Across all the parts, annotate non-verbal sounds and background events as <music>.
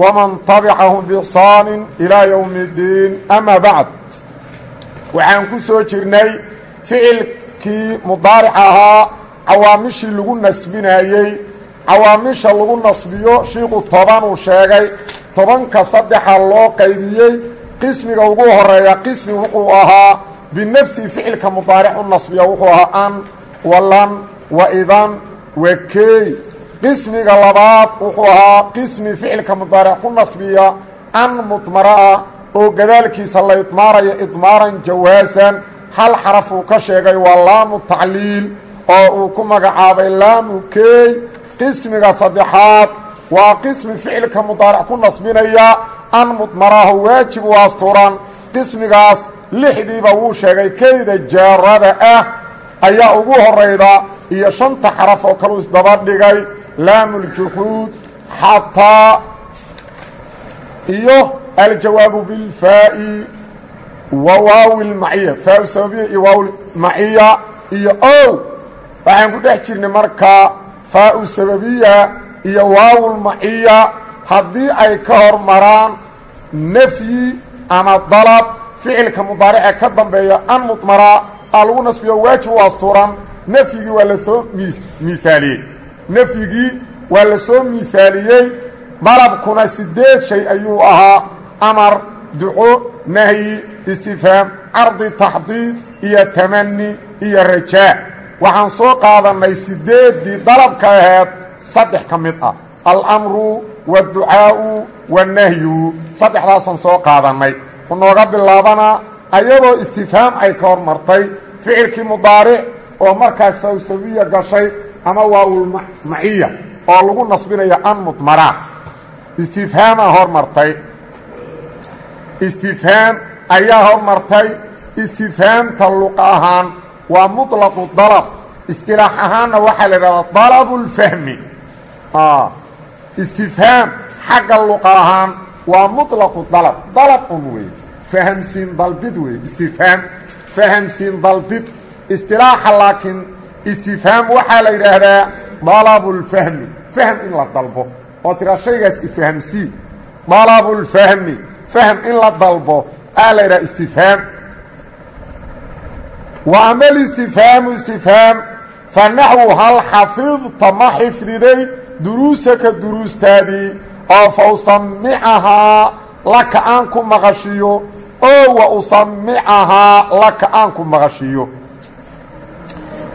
waman tabicahum biixsaanin ilaa yowmi iddiin amaa bacd waxaan ku soo jirnay ficilkii mudaaric ahaa cawaamishii lagu nasbinayey cawaamisha lagu nasbiyo shiiqu tobanuu sheegay tobanka saddexa loo qaybiyey qismiga ugu horreeya qismi wuxuu ahaa binafsihi ficilka mudaaric u nasbiya wuxuu ahaa an walan wa idan wa keey qismiga labaad wuxuu ahaa qismi ficilka mudaaric ku nasbiya an mudmara'a oo gadaalkiisa la idmaarayo idmaaran jawaasan. Hal xaraf uu ka sheegay waa laamu tacliil oo uu ku magacaabay laamu keey qismiga saddexaad waa qismi ficilka mudaaric ku nasbinaya an mudmaraho waajib u asturan. Qismigaas lixdiiba wuu sheegay keyda jaarada ah. Ayaa ugu horayda iyo shanta xaraf oo kaleu isdaba dhigay laam اljuxuud xataa iyo aljawaabu bilfaa'i wa waawi lmaciya faa sababiya iyo waaw maciya iyo ow waxaan ku dhex jirnay markaa faau sababiya iyo waawlmaciya haddii ay ka hormaraan nafyi ama dalab ficilka mudaarice ka dambeeya an mudmara aa lagu nasbiyo waajib u nafyigii waa la soo miaaliyey nafyigii waa la soo miaaliyey dalabkuna sideed shay ayuu ahaa. Amar duco nahyi istifhaam cardi taxdiid iyo tamani iyo rajaa waxaan soo qaadannay sideeddii dalabka aheed saddex ka mid ah. Alamru waadducaa'u wanahyu. Saddexdaasaan soo qaadannay. Unooga bilaabanaa ayadoo istifhaam ay ka hormartay ficilkii mudaaric oo markaas fawsawiya gashay ama waawulmaciya oo lagu nasbinaya an mudmaraa istifhaamaa hormartay istifhaam ayaa hormartay istifhaamta luqa ahaan waa muطlaqu dalab istilaax ahaanna waxaa la idhahdaa dalabu اlfahmi istifhaam xagga luqa ahaan waa muطlaqu dalab dalab un wey fahamsiin dalbid wey istifhaam fahamsiin dalbid istilaaxa laakiin istifhaam waxaa la yidhaahdaa dalabu اlfahmi fahm in la dalbo oo tiraa shaygaas ifahamsii dalabu اlfahmi fahm in la dalbo aa la yidhaha istifhaam. Wa ama listifhaamu istifhaam fa naxwu hal xafidta ma xifdiday duruusaka duruustaadii oo fa usamicahaa laka aan ku maqashiyo oo wa usamicahaa laka aan ku maqashiyo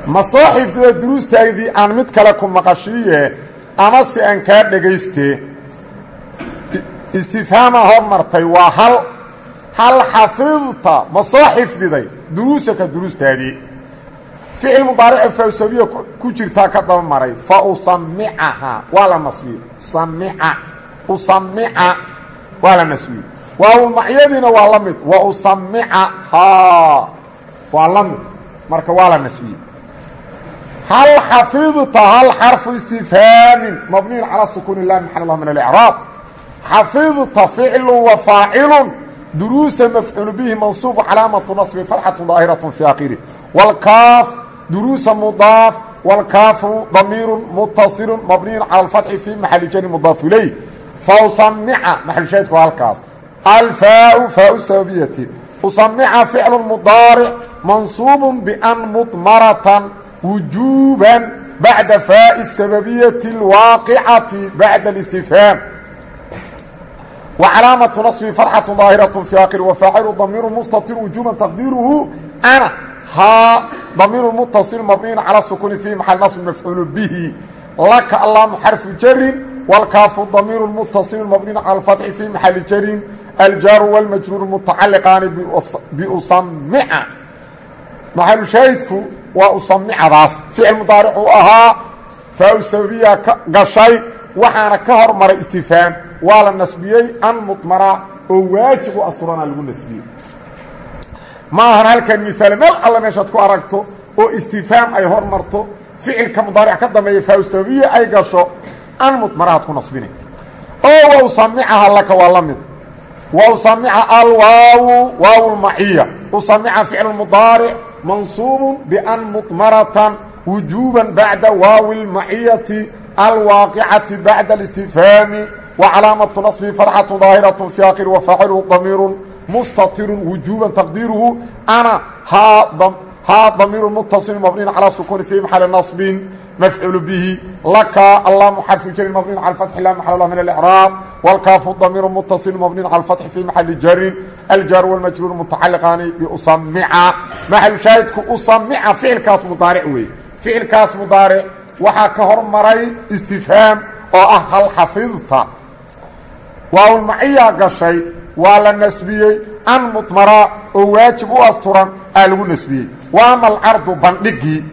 ma soo xifdida duruustaadii aan mid kale ku maqashiiye ama si aan kaa dhagaystee istifhaamaa hormartay waa hal. Hal xafidta ma soo xifdiday duruusaka duruustaadii ficil mudaarico fawsabiya ku jirtaa ka daba maray fa usamicahaa waa la nasbiye. Samica usamica waa la nasbiye. Waawlmacyadiina waa la mid wa usamicahaa waa la mid. Marka waa la nasbiye hal xafidta hal xarfu istifhaamin mabniyin calaa sukuuni lahi maxal lah min alcraab xafidta ficlu wa faacilu duruusa mafcuulu bihi mansuubu calaamatu nasbi fatxatu daahiratu fi akhiri wاlkaaf duruusa mudaaf wاlkaafu damiiru mutasilu mabniyin cala alfatxi fi maxali jani mudaaf ilayh fausamica maxlushaydku halkaas alfaau faau sababiyati usamica ficlu mudaaric mansuubu ban mudmaratan wujuuban bacda faa'i الsababiyati اlwaaqicati bacda اlistifhaam wa calaamatu naصbi farxatu daahiraة fi akhir wafaacilu damiiru mustatir wujuuban taqdiiruhu ana haa damiiru mutaصil mabniyin calى sukuni fi maxal naصb mafcuul bihi laka allaamu xarfu jarin wاlkaafu damiiru mutaصil mabniyin calى اfatxi fi maxali jarin aljaaru wاlmajruur mutacaliqaani biusamica maxalushaahidku waa usamicadaas ficil mudaaric uu ahaa faa sababiya ka gashay waxaana ka hormaray istifhaam waa la nasbiyey an mudmara oo waajib u asturana lagu nasbiyey ma ahan halkan miaal meel alla meeshaad ku aragto oo istifhaam ay hormarto ficilka mudaaric ka dambeeya fawsabiya ay gasho an mudmarahaad ku nasbina oo wa usamicaha laka waa la mid. Wa usamica alwaawu waaw lmaciya usamica ficlu mudaaric mansuub ban mudmaratan wujuuba bacda waawi lmaciyati alwaaqicati bacda اlistifhaami wa calaamatu naصbi farxatu daahiraة fi akhir wafaaciluhu damiiru mustatiru wujuuba taqdiiruhu ana haa damiiru mutaصil mabniin calى sukuni fi maxali naصbin mafcuul bihi laka allamu xarfu jarin mabniin cala fatxi la maxal lah min اlcraab wاlkaafu damiiru mutaصil mabniin cala fatxi fi maxali jarin aljaar wاlmajruur mutacaliqaani biusamica maxalu shaahidku usamica ficilkaas mudaaric weeye ficilkaas mudaaric waxaa ka hormaray istifhaam oo ah hal xafidta waawlmaciyaa gashay waa la nasbiyey an mudmara oo waajib u asturan aa lagu nasbiyey wa ama alcardu bandhigii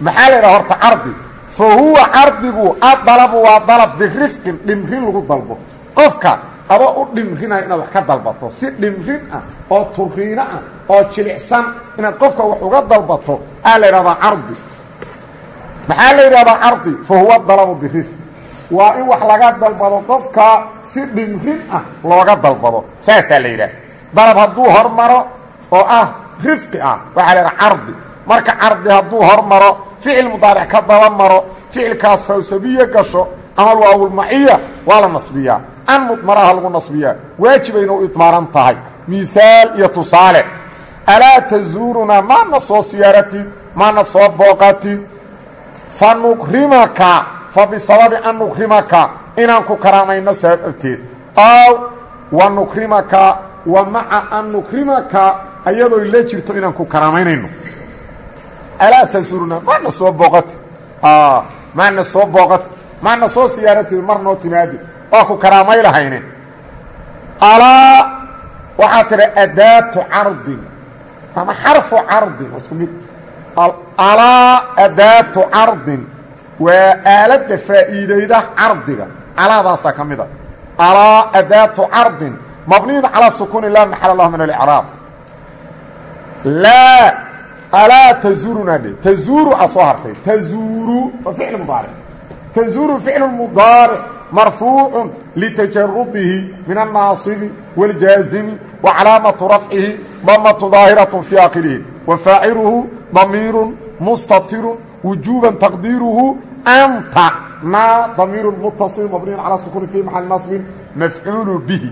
maxaa la yidhaha horta cardi? Fa huwa cardigu adalabu waa dalab birifqin dhimrin lagu dalbo. Qofka aba u dhimrinaya inaad wax ka dalbato si dhimrin ah oo turiino ah oo jilicsan inaad qofka wax uga dalbato aa la yidhahdaa cardi. Maxaa la yidhahdaa cardi? Fa huwa dalabu birifqin. Waa in wax laga dalbado qofka si dhimrin ah looga dalbado. Saasaa la yidhaha dalab hadduu hormaro oo ah rifqi ah waxaa la yidhaha cardi. Marka cardi hadduu hormaro ficil mudaaric ka daba maro ficilkaas fawsabiye gasho ama waawulmaciya waa la nasbiyaa an mudmaraha lagu nasbiyaa waajibayna u idmaaran tahay. Mihaal iyo tusaale. Alaa tazuurunaa maana soo siyaaratid maana soo booqatid fa nukrimaka fa bisababi an nukrimaka inaan ku karaamayno sababteed ow wa nukrimaka wa maca an nukrimaka ayadoo la jirto inaan ku karaamaynayno alaa tasuruna maana soo booqati maana soo booqati maana soo siyaaratid mar noo timaadi waa ku karaamay lahayne alaa waxaa tira adaatu cardin ama xarfu cardin isku alaa adaatu cardin waa aaladda faa'iidayda cardiga alaadaasaa ka mida alaa adaatu cardin mabniyun calaa sukuuni laa maxal lah min alcraab alaa tazuruna dhe tazuuru a soo hartay tazuuru waa ficl mudaaric tazuuru ficlu mudaaric marfuucun litajarubihi min annaasibi wاljaazimi wa calaamatu rafcihi damatu daahiratun fii aakhirihi wa faaciluhu damiirun mustatirun wujuuban taqdiiruhu anta naa damiiru muttaصil mabniyu calaa sukuuni fii maxali nasbin mafcuulu bihi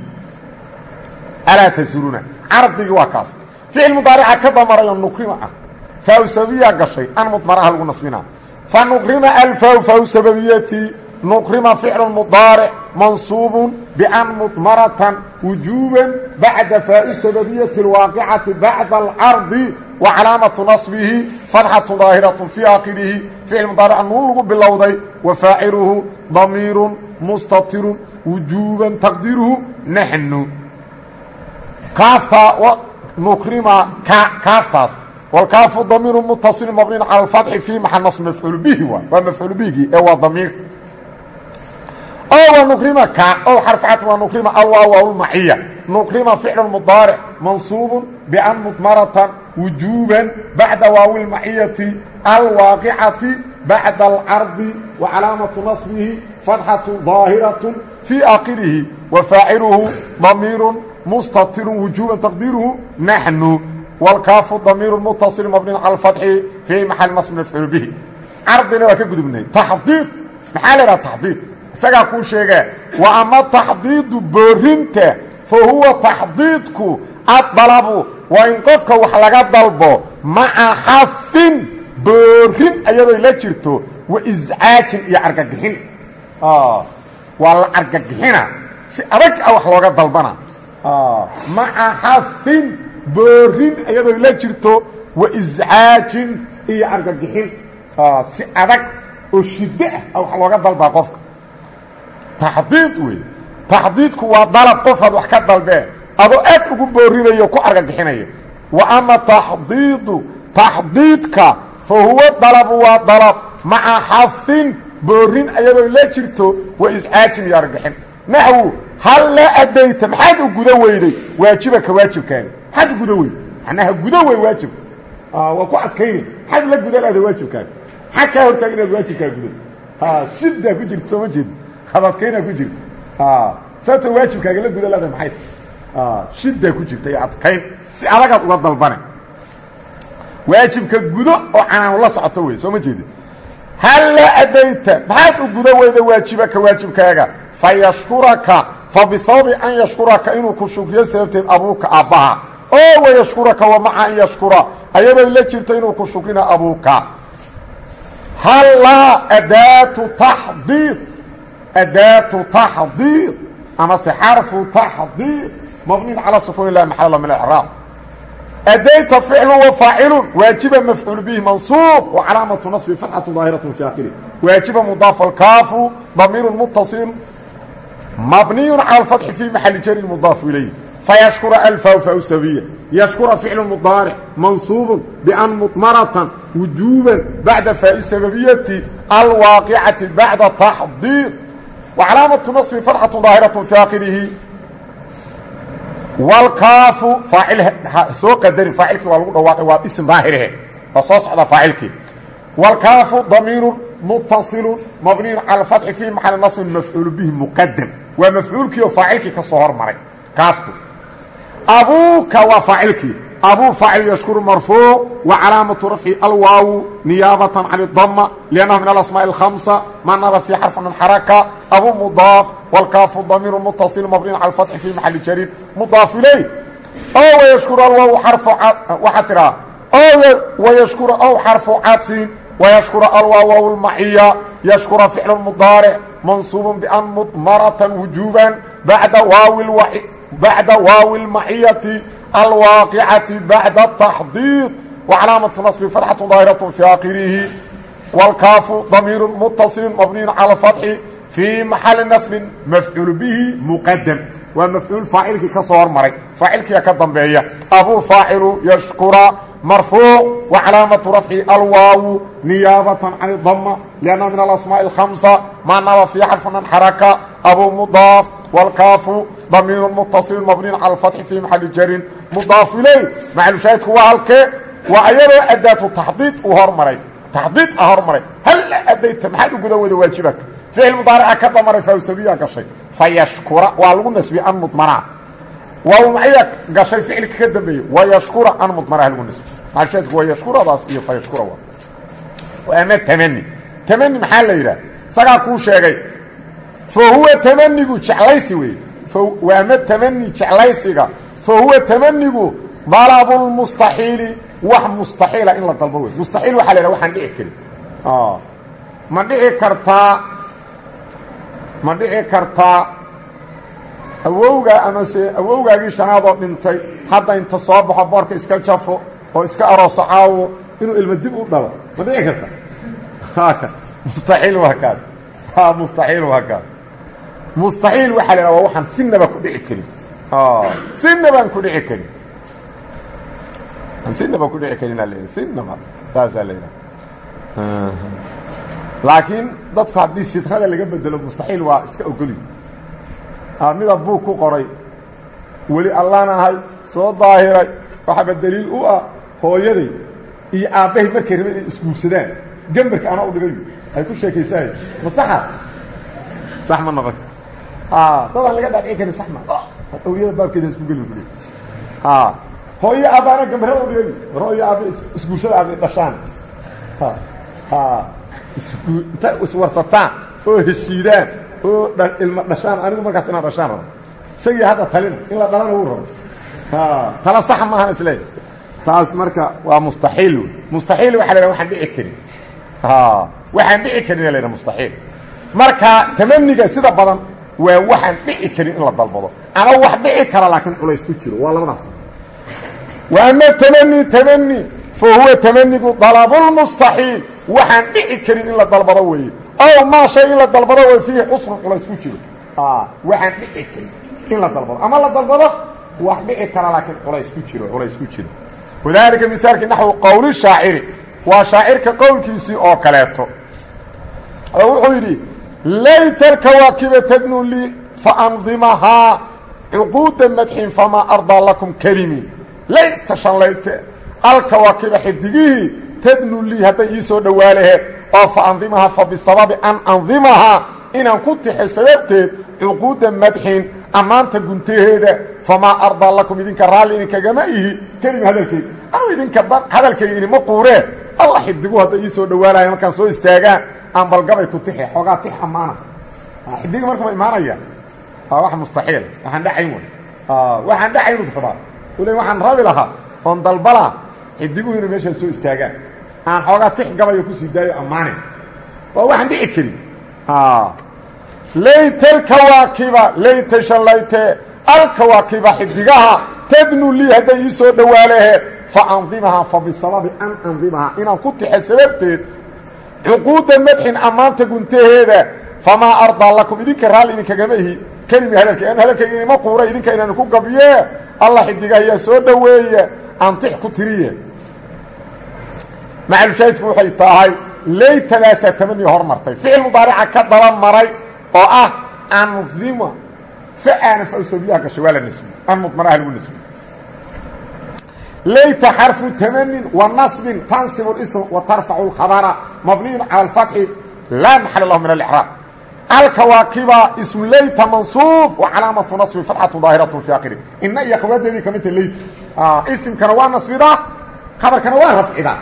alaa tazuuruna cardigii waa kaas ficil mudaarica ka damarayo nukrima ah fawsabiya gashay an mudmaraha lagu nasbina. Fa nuqrima alfaw fawsababiyati nuqrima ficlu mudaaric mansuubun bian mudmaratan wujuuban bacda faai sababiyati alwaaqicati bacda alcardi wa calaamatu nasbihi fatxatu daahiratun fii aakirihi ficil mudaarica nuun lagu bilowday wa faaciluhu damiirun mustatirun wujuuban taqdiiruhu naxnu kaaftaa nukrima kaaftaas wlkaafu damiiru mutaصil mabniin calى اfatxi fii maxal nas mafcuul bihi waay waa mafcuul bihigii ee waa damiir o wa nukrima ka o xarfcat waa nukrima alwaa wawlmaciya nukrima ficlu mudaaric mansuubu ban mudmaratan wujuuba bacda waawi lmaciyati alwaaqicati bacda alcardi wa calaamatu naصbihi fatxatu ظaahiraة fii akhirihi wa faaciluhu damiiru mustatirun wujuuba taqdiiruhu naxnu wاlkaafu damiiru mutaصil mabniin calى اfatxi fii maxali naصb mafcuul bihi cardina waa ka gudubnay taxdiid maxaa la idhaha taxdiid isagaa kuu sheegee wa ama taxdiidu boorinta fa huwa taxdiidku addalabu waa in qofka wax laga dalbo maca xafin boorin ayadoo la jirto wa iscaajin iyo argagixin waa la argagixina si adag a wax looga dalbana maca xafin boorin ayadoo la jirto wa iscaajin iyo argagixin. Si adag oo shiddo ah wax looga dalbaa qofka. Taxdiid wey taxdiidku waa dalab qofaad wax ka dalbeen adoo aad ugu boorinayo ku argagixinaya wa ama taxdiidu taxdiidka fa huwa dalabu waa dalab maca xafin boorin ayadoo la jirto wa iscaajin iyo argixin naxwu hal la adayta maxaad u guda weyday? Waajibaka waajibkaaga maxaad u guda weyday macnaha guda wey waajibka waa ku adkaynay maxaad la guda laada waajibkaaga maxaa kaa hortaag inaad waajibkaa gudo. Shiddaa ku jirta sooma jeedi ad adkaynaa ku jirta. Sababta waajibkaaga la guda laada maxay? Shiddaa ku jirta iyo adkayn. Si adagaad uga dalbane. Waajibka gudo oo canaanu la socoto wey soo ma jeedi hal la adayta maxaad u guda weyda waajibaka waajibkaaga? Fa yashkuraka fa bisababi an yashkuraka inuu ku shukriyo sababteed abuuka aabbaha oo wayashkuraka wa maca an yashkura ayadoo la jirto inuu ku shukrina abuuka hallaa adaatu taxdiid adaatu taxdiid amase xarfu taxdiid mabniin calaa sukuun ilah maxalla min acraab adayta ficlu wa faacilun waajiba mafcuul bihi mansuub wa calaamatu nasbi fatxatu daahiratu fi akhiri waajiba mudaaf alkaafu damiiru mutasil mabniyu cala alfatxi fi maxali jari mudaafu ilayh fayashkura alfaw faw sabiya yashkura ficlu mudaaric mansuubun bian mudmaratan wujuuban bacda faa'i sababiyati alwaaqicati bacda taxdiid wa calaamatu nasbi fatxatu daahiratu fi akhirihi wlkaafu faacil soo qadarin faacilkii waa lagu dhawaaqay waa ism daahirhe waa soo socda faacilkii wاlkaafu damiiru mutasilu mabniyu cala اfatxi fii maxali naصbin mafcuul bihi muqadam waa mafcuulkii oo faacilkii ka soo hormaray kaaftu abuuka waa faacilkii abuu faacil yashkuru marfuuc wa calaamatu rafci alwaawu niyaabatan can اdama liannahu min alasmaaءi اlhamsa manada fii xarfi min xaraka abuu mudaaf wاlkaafu damiiru mutasil mabniyu cala اfatxi fii maxali jariir mudaaf ilay o wayashkuru alwaawu xarfu waxaa tiraa o wayashkuru ow xarfu cadfin wayashkura alwaawaw اlmaciya yashkura ficlu mudaaric mansuub ban mudmaratan wujuuban bacda waawi bacda waawi اlmaciyati alwaaqicati bacda taxdiid wacalaamatu naصbi fatxatu daahiraة fi aakhirihi wاlkaafu damiiru mutaصilin mabniyu cala fatxi fii maxali nasbin mafcuul bihi muqadam waa mafcuul faacilkii ka soo hormaray faacilkiia ka dambeeya abuu faacilu yashkura marfuuc wa calaamatu rafci alwaawu niyaabatan can dama liannaha min alasmaaءi اlhamsa maanaba fii xarfi man xaraka abuu mudaaf wاlkaafu damiiru mutaصil mabniin cala اfatxi fii maxali jarin mudaaf iley maxalushaahidku waa halkee waa ayadoo adaatu taxdiid uu hormaray taxdiid a hormaray hal adayta maxaad u guda wada waajibaka ficil mudaarica ka damaray fawsabiya gashay fayashkura waa lagu nasbiyey an mudmanaa waa macya gashay ficilka ka dambeeyey wayashkura an mudmanaa lagu nasbiye maxalushaahidku waa yashkuradaas iyo fayashkura waa ama tamani tamani maxaa la yidhaha isagaa kuu sheegay fa huwa tamanigu jeclaysi weeye. Waama tamani jeclaysiga. Fa huwa tamanigu dalabulmustaxiili wax mustaxiila in la dalbo wey mustaxiil waxaa la yidhaha waxaan dhici karin. Ma dhici kartaa ma dhici kartaa awowgaa dhintay hadda inta soo baxo boorka iska jafo oo iska arooso caawo inuu ilmo dib u dhalo. Ma dhici karta mustaxiil waa kaas mustaxiil waa kaas mustaxiil waxaa la yidhaha waa waxaan sinaba ku dhici karin. Sinabaan ku dhici karin. Sinaba ku dhici karin yidhaha sinaba saasaa la yidhaha laakiin dadku haddii fitrada laga bedelo mustaxiil waa iska ogoli. Mida buug ku qoray. Weli allaan ahay soo daahiray. Waxaaba daliil u ah hooyaday iyo aabbahay markay raba inay isguursadaan. Gembarka anaa u dhigayo. Ay ku sheekaysahay. Ma saxa? Sax ma noqon dadaan laga dhaadhici karin sax ma awiyada baabkeeda isku gelin kuli hooyo aabbaana gambarada u dhigayo war hooyo aabba isguursada aabay dhashaan. Inta iswarsataan oo heshiidaan oo ilma dhashaan anigu markaas inaan dhashaan rabo. Isagii hadda talina in la dhalana wuu rabo. Tala saxa maahan isle taas marka waa mustaxiil. Wey mustaxiil waxa la yhaha waxaan dhici karin. Waxaan dhici karin la yhaha mustaxiil. Marka tamaniga sida badan waa waxaan dhici karin in la dalbado. Ama wax dhici kara laakiin culays ku jiro. Waa labadaas. Wa ama tamani tamani fa huwa tamanigu dalabulmustaxiil waxaan dhici karin in la dalbado weeye ow maa shay la dalbado way fiihi cusrun culays ku jiro. Waxaan dhici karin in la dalbado. Ama la dalbado wax dhici kara laakiin culays ku jiro culays ku jiro. Wadaalika mihaalkii naxwu qowli shaaciri. Waa shaacirka qowlkiisii oo kaleeto. Wuxuu yidhi layta alkawaakiba tadnu lii faandimahaa cuquuda madxin famaa ardaa lakum kelimi layta shallayte alkawaakiba xidigihii tadnu lii hadday ii soo dhowaalaheed oo fa andimahaa fa bisababi an andimahaa inaan ku tixay sababteed cuquuda madxin ammaanta guntaheeda famaa ardaa lakum idinka raalli idinkagama ihi kelimi hadalkayga anu idinka hadalkayga inima quuree alla xidigu hadday ii soo dhowaalayan markaan soo istaagaan aan balgabay ku tixi xoogaa tix ammaana xidigi marka ma imaanaya? Wax mustaxiil waxaan dhacayn wey waxaan dhacaynud rabaa. Ule waxaan rabi lahaa oon dalbalaa xidiguhu inay meeshaan soo istaagaan. Aan xoogaa tix gabayo ku sii daayo ammaane. Waa waxaan dhici karin layta alkawaakiba layta shallayte alkawaakiba xidigaha tadnu lii hadday ii soo dhowaalehe fa andimahaa fa bisababi an andimahaa inaan ku tixa sababteed cuquuda madxin ammaanta guntaheeda famaa ardaa lakum idinka raalli idinkagama ihi. Kelimi hadalkay an hadalkayga inima quura idinka inaan ku gabye alla xidiga ayaa soo dhoweeye aan tix ku tiriye. Macalushaahidku waxay tahay laytadaasaa tamanii hormartay ficil mudaarica ka daba maray oo ah andima fa'aana fawsabiyaha gashay waa la nisbi. An mudmaraha lagu nisbi layta xarfu tamanin wa nasbin tansibu اlism wa tarfacu اlkhabara mabniyun cala alfatxi laa maxal lahu min alicraab alkawaakiba ismu layta mansuub wa calaamatu nasbi fatxatu daahiratu fi akiri ina iyo khawadeedii ka midta layta isimkana waa nasbidaa khabarkana waa rafcidaa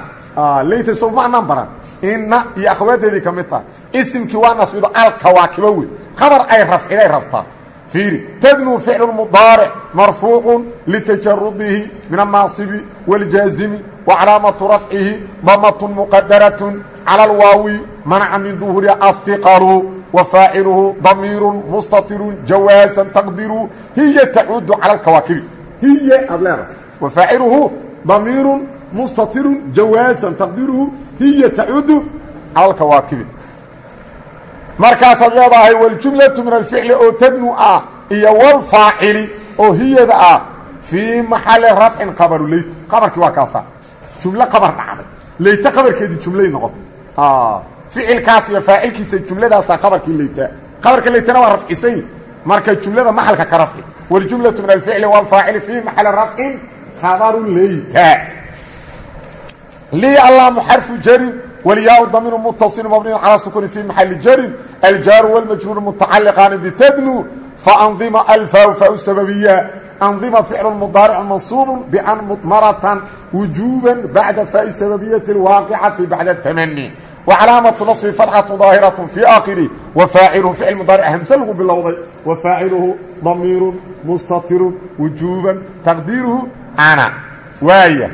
layta sow macnaan baran ina iyo akhawaadeedii ka mid taha isimkii waa nasbido alkawaakiba wey khabar ay rafciday rabtaa fiiri tadnuu ficlu mudaaric marfuucu litajarudihi min annaasibi wاljaazimi wa calaamatu rafcihi damatun muqadaratun cala alwaawi manaca min duhuriha ahiqalu wa faaciluhu damiiru mustatiru jawaasan taqdiru hiya tacuudu cala alkawaakibi hiya aad leedahay wa faaciluhu damiiru mustatiru jawaasan taqdiruhu hiya tacuudu cala alkawaakibi markaasaad leedahay waljumlatu min alficli oo tadnu ah iyo wlfaacili oo hiyada ah fii maxali rafcin abaru leyt abarkii waa kaasa. Jumlo abar dhacday. Leyt abarkeedii jumlay noqota ficilkaas iyo faacilkiisa jumladaasa abarkii leyta abarka leytana waa rafcisanyi marka jumlada maxalka ka rafci wljumlau min alficli wlfaacili fii maxali rafcin abaru leyta lii allaamu xarfu jarin walyaau damiru mutasilu mabniyu calaa sukuuni fii maxali jarin. Aljaaru wاlmajhuuru mutacaliqaani bitadnu btdnu faandima alfaa faa sababiya andima ficlu mudaaric mansuub ban mudmaratan wujuba bacda faai sababiyati اlwaaqicati bacda اtamani wacalaamatu naصbi fatxatu daahiraة fii akhiri wafaaciluhu ficil mudaaric hamse lagu bilowday wafaaciluhu damiiru mustatiru wujuban taqdiiruhu ana waaya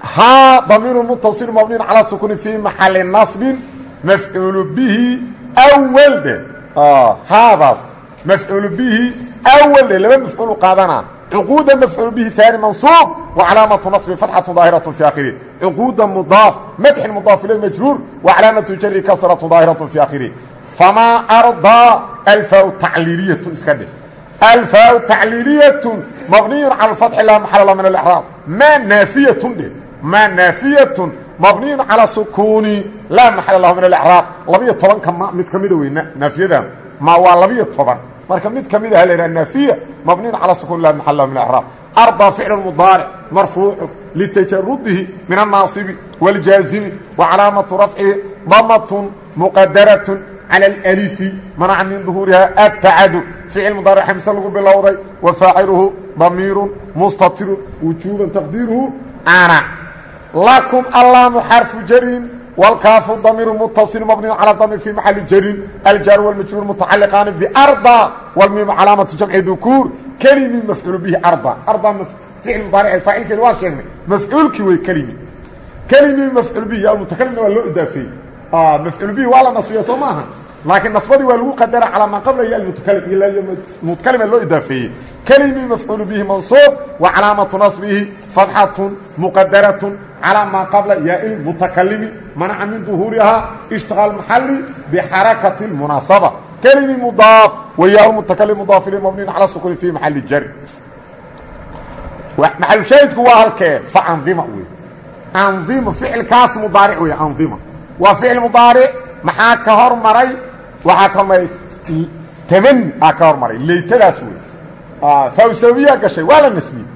haa damiir mutaصil mabniy calى sukuni fi maxali naصbin mafcuul bihi awal dhe haadaas mafcuul bihi awal e laba mafcuulu qaadana. Cuquuda mafcuul bihi aani mansuub wa calaamatu naصbi fatxatu daahiratu fi akhiri. Cuquuda mudaaf madxin mudaaf ilay majruur wa calaamatu jari kasratu daahiratu fi akhiri. Famaa ardaa alfaau tacliiliyatun iska dheh alfaau tacliiliyatun mabniyun cala alfatxi laa maxalala min alexraab maa naafiyatun dheh maa naafiyatun mabniyun calaa sukuuni laa maxala lahu min alexraab labiyo tobanka ma mid ka mida weyna naafiyada. Ma waa labiyo toban marka mid ka mid ah la yhaha naafiya mabniyn calى sukun laa maxal lahu min اcraab arضى ficl mudaaric marfuucu litajarudihi min الnaasibi wاljaazimi wa calaamatu rafcihi damatun muqadaraة calى اlأlifi manaca min duhuuriha atacadu ficil mudaaric xamse lagu bilowday wa faaciluhu damiiru mustatiru wujuuban taqdiiruhu ana lakum allaamu xarfu jarin wاlkaafu damiiru mutaصil mabniy calى damir fi maxali jarin aljaar wاlmajruur mutacaliqaani barda wاlmiimu calaamati jamci dukuur kelimi mafcuul bihi arda arda ficil mudaaric faacilkeeda waa sheegnay mafcuulkii wey kelimi kelimi mafcuul bihi almutakalimna waa loo idaafeeyey mafcuul bihi waa la nasbiya soo maaha laakiin nasbadii waa lagu qadara calaa maa qabla iyo almutakalim iyo mutkalima loo idaafeeyey kelimi mafcuul bihi mansuub wa calaamatu nasbihi fatxatun calaa maa qabla yaai mutakalimi manaca min duhuurihaa ishtiqaal maxali bixarakati اmunaasaba kelimi mudaaf wa yaa mutakalim mudaaf ilay mabniin calaa sukuni fi maxali jari maxalushaahidku waa halkee faandima wey andima ficilkaas mudaaric wey andima waa ficil mudaaric maxaa ka hor maray waxaa ka hormaray tamani aa ka hor maray laytadaas wey fawsawiyaa gashay waa la nasbiyey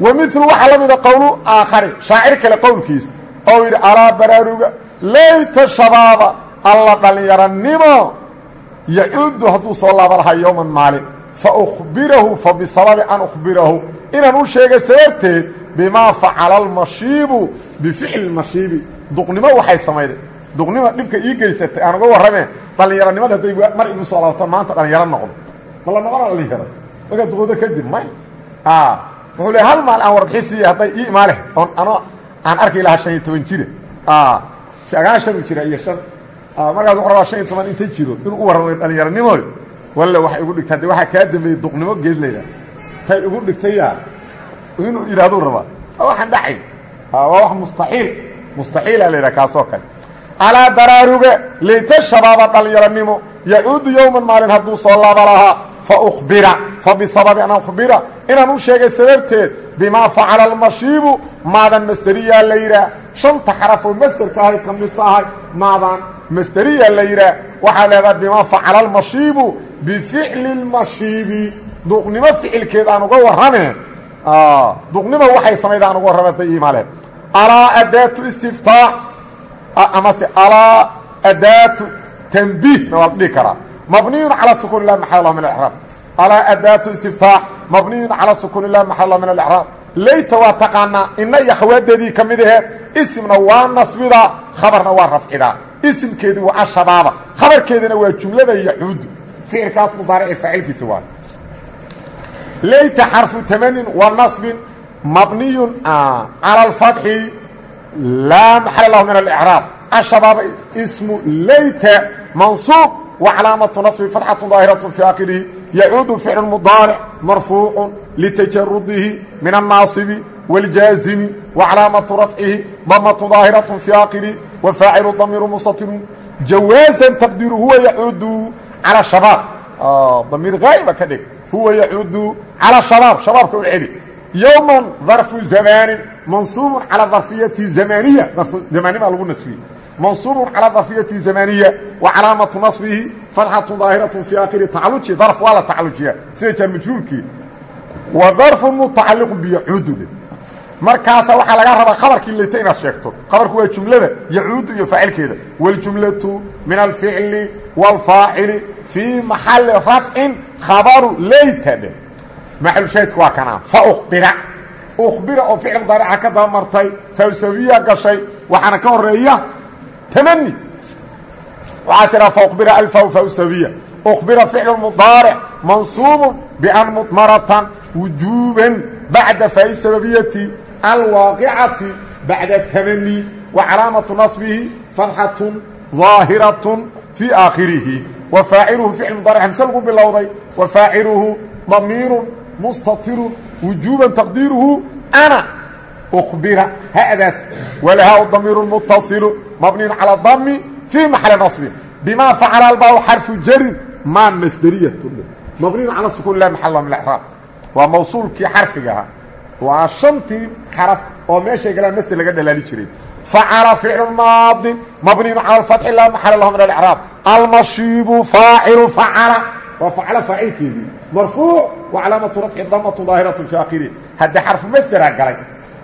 wa milu waxaa la mida qowlu aakhari shaacir kale qowlkiisa oo yidhi alaa baraaruga layta shabaaba alla dhallinyaranimo yacuudu hadduu soo laaba lahaa yowman maalin fa ukhbirahu fa bisababi an ukhbirahu inaan u sheegay sababteed bimaa facala almashiibu bificli mashiibi duqnimo waxay samayday. Duqnimo dhibka ii geysatay aan uga warrameen dhallinyaranimada hadday mar igu soo laabto maanta dhallinyaro noqdo. Ma la noqona dhallinyaro markaa duqoodo kadib may wuxuu le hal maal aan warbixisiiya hadday? Ii imaa leh oon ano aan arki lahaa shan iyo toban jira sagaashan jira iyo shan. Markaas wuxuu rabaa shan iyo toban inta jiro. Inuu u warramayo dhallinyaranimooy walle waxay igu dhigtaa de waxaa kaa dambeeyey duqnimo geed layda tay igu dhigtaya inuu yidhahduu rabaa. Waxaan dhacayn waa wax mustaxiil. Mustaxiila la yidhaha kaasoo kale. Alaa baraaruga layta shabaaba dhallinyaranimo yacuudu yowman maalin hadduu soo laaba lahaa fa ukhbira fa bisababi an ukhbira. Inaan u sheegay sababteed bimaa facala almashiibu maadan masderiyaa la yidhaah shanta xarafoo masderka ahay ka mid tahay maadan masderiyaa la yidhaah waxaa leedaha bimaa facala almashiibu bificli lmashiibi duuqnimo ficilkeed aan uga warrameen duuqnimo waxay samayd aan uga warrame day iimaleen alaa adaatu istiftaax amase mabniyun calى sukuun lah maxal lah min اraab alaa adaatu istiftaax mabniyun calى sukuun lah maxal lah min اlcraab layta waa taqaanaa ina iyo khawaadeedii ka mid aheed isimna waa nasbidaa khabarna waa rafcidaa isimkeedii waa ashabaaba khabarkeedina waa jumlada yacuudu ficilkaas mudaarici faacilkiisa waa layta xarfu tamanin wa nasbin mabniyun calى اlfatxi laa maxal lahu min اlcraab ashabaaba ismu layta mansuub وcلاaمة نصب فتحة ظاaهرة في آkره يعuud فعل مضاaرع مرفوuع لتجرده من الناaصب والجاaزم وعلاaمة رفعه ضمة ظاaهرة في آkره وفاaعل ضمير مستر جواaزا تقدير هو يعuud على شباب ضمير غاaئبa ka dhig هuوa يعuud على شباب شبابka u celi يوما ظرف زمان منصوب على ظرفية زمانية زمانima lagu نسبiye منصوب على ظرفية زمانية وعلاaمة نصبه فتحة ظاaهرة في آkر تacلuجi ظرف waa la تacلuجiya sida jaar majruurkii وظرف متacalق بيعuud markaasa waxaa laga rabaa khabarkii layta inaad sheegto khabarku waa jumlada yacuudu iyo faacilkeeda واljumlaةu min الفicل والفاacل فيi محaل رفعi khabaru layta dhe maxalushaahidka waa kanaa فأkبira أkبira oo ficil daarica ka daba martay fawsawiya gashay waxaana ka horeeya tamani waxaa tidhaa faqbira alfaw fawsawiya uqbira ficlu mudaaric mansuubun bian mudmaratan wujuuban bacda faa'i sababiyati alwaaqicati bacda tamani wa calaamatu nasbihi fatxatun ظaahiratun fii aakhirihi wa faaciluhu ficl mudaaric hamse lagu bilowday wa faaciluhu damiirun mustatirun wujuuban taqdiiruhu ana أkبira hdaas wlhaa ضميiر متصل مبني على الضم في محل نصب بما فعل البا xرف jر ma msdرية مبني على سكون لا محل من اعراب waa mوصuلkii xarفiga ahaa waa شhantii xرف oo meeshay galaan msd laga dhalaali jiray فعل فعل ماaض مبني على الفتح لا محل له من الإعراب المشيب فاaعل فعل waa فعل فاaعلkeedii مرفوع وعلاaمة رفع ضمة ظاaهرة في آkخره hadda xرف msdra galay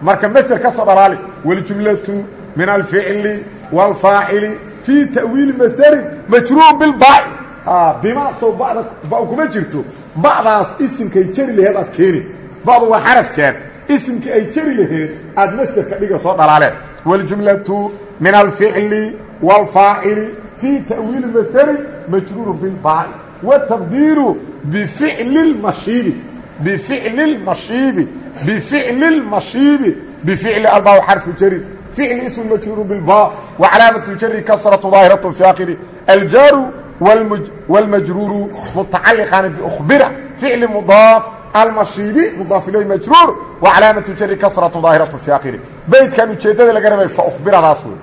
marka msder ka soo dhalaali واljumlaةu min alficli واlfaacili fii ta'wiili masderin majruur bilba bima sow bada ba kuma jirto ba'daas isimkay jeri laheed aad keeni ba'du waa xaraf jeer isimkii ay jeri laheed aad masderka dhiga soo dhalaaleen واljumlaةu min alficli واlfaacili fii ta'wiili masderin majruur bilbaai wtaqdiiru bificli اmashiibi bificli اlmashiibi bficli اlmashiibi bficli alba xarfu jari ficli ism majruur bilba wacalaamatu jari kasratu daahiraة fi akhiri aljaaru wاlmajruuru mutacaliqaani bأkbira ficli mudaaf almashiibi mudaaf ilay majruur wacalaamatu jari kasratu daahiraة fi akhiri beydkan ujeeddada laga rabay faukbiradaas wey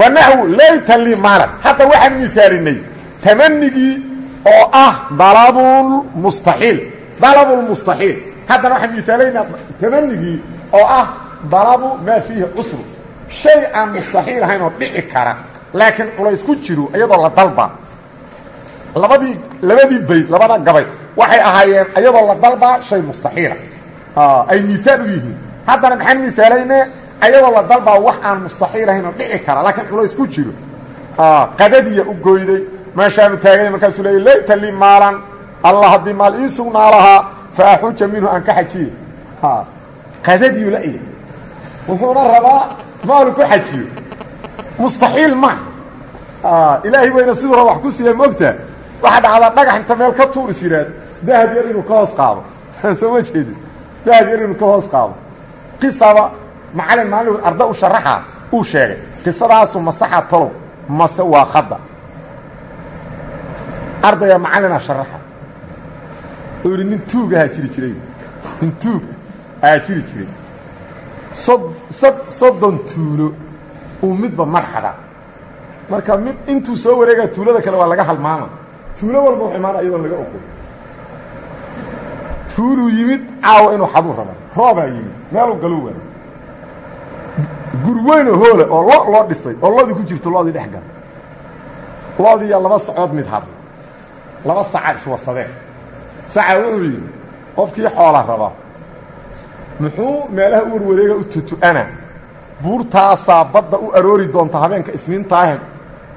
wanaxwu layta lii maalan hadda waxaan misaalinay tamanigii oo ah dalabulmustaxiil dalabulmustaxiil haddana waxaan miaalaynaa tamanigii oo ah dalabu maa fiihi cusru. Shay aan mustaxiil ahayn oo dhici kara. Laakiin culays ku jiro iyadoo la dalba. Labadii labadii bayd labada gabay waxay ahaayeen iyadoo la dalbaa shay mustaxiila ay miaal u yihiin. Haddana maxaan miaalayne ayadoo la dalbaa wax aan mustaxiil ahaynoo dhici kara laakiin culays ku jiro qadadiya u goyday meeshaanu taagay markaasuu lahaa fa axuja minhu aan ka xajiye qadadiyu la iyay wuxuuna rabaa maalu ku xajiyo. Mustaxiil ma. Ilaahay wayna siduu raba wax ku siiya mogtaa waxaa dhacdaa dhagax inta meel ka tuuris yidhaahd dahab yar inuu ka hoos qaado. Soo ma jeedin. Dahab yar inuu ka hoos qaado. Qisaba macalin maalin arda u sharaxa uu sheegay. Qisadaasu masaxa talow. Mase waa khada ardaya macalina sharaxa uu yidhi nin tuug ahaa jiri jiray nin tuug ahaa jiri jiray sod sod soddon tuulo uu midba marxada marka mid intuu soo wareegaa tuulada kale waa laga halmaama tuulo walba wax imaana iyadoon laga oqon tuuluu yimid caawa inuu xaduu raba. Roobaa yimid meeluu galuu waa guri weynoo hoola oo lo loo dhisay oo lodii ku jirto lodii dhex gal lodiiya laba sacood mid hadla laba saca iswarsadeen saca wuxuu yidhi qofkii xoola rabaa muxuu meelaha u warwareega u tutu-ana buurtaasaa badda u aroori doonta habeenka isniintaahe.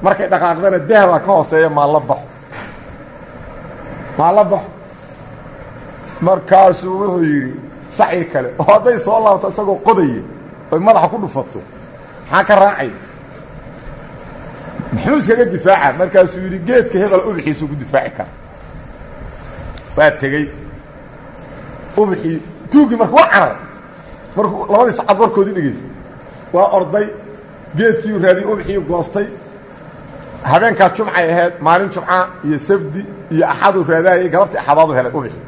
Markay dhaqaaqdana dahabaa ka hooseeya maallo baxo. Maallo baxo. Markaasuu wuxuu yidhi sacii kale oo hadday soo laabto isagoo qodaya oy madaxa ku dhufato maxaa ka raacay? Muxuu iskaga difaaca. Markaasuu yidhi geedka hebel ubixiisuu ku difaaci kara waa tegey. Ubixii tuugii marka waa carar markuu labadii sacad warkoodii dhegeysa waa orday geedkiiu raadiyey ubixii goostay. Habeenkaas jumcay ahayd maalin jumca iyo sabdi iyo axaduu raadaayay galabtii axadaadu helay ubixii